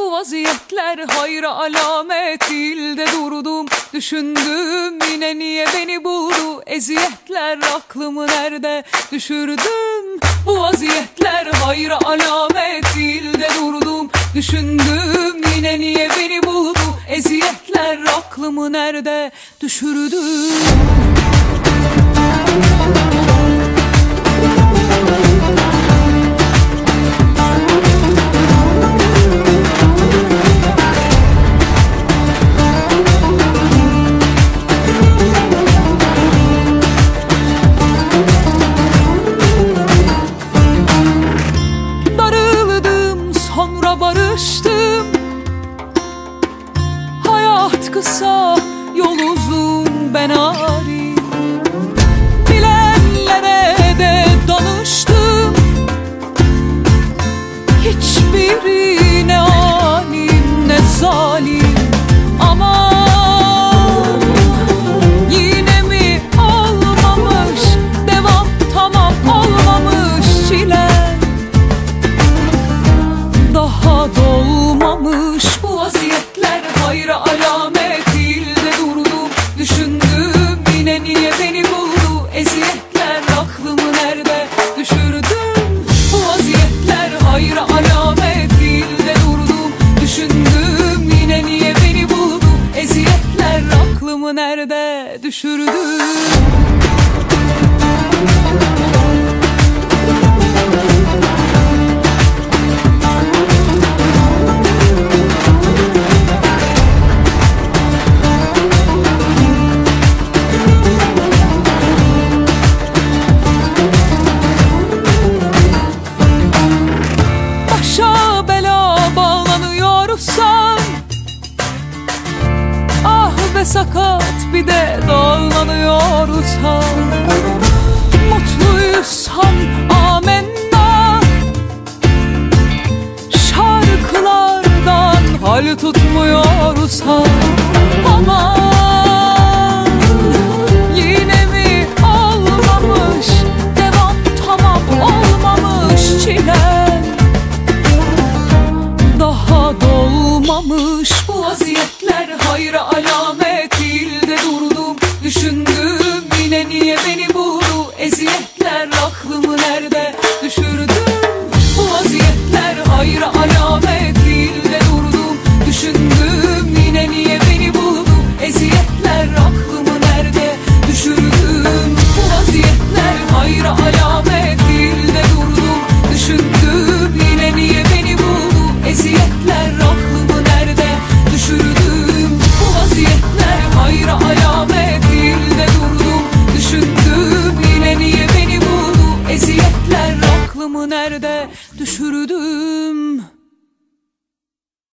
Bu vaziyetler hayra alamet ilde durdum. Düşündüm yine niye beni buldu? Eziyetler aklımı nerede düşürdüm? Bu vaziyetler hayra alamet ilde durdum. Düşündüm yine niye beni buldu? Eziyetler aklımı nerede düşürdüm? düştüm Hayat kısa. düşürdü. ve sakat bir de dağlanıyor uçan Mutluysan amenna. Şarkılardan hal tutmuyor uçan Aman aklımı nerede? nerede düşürdüm?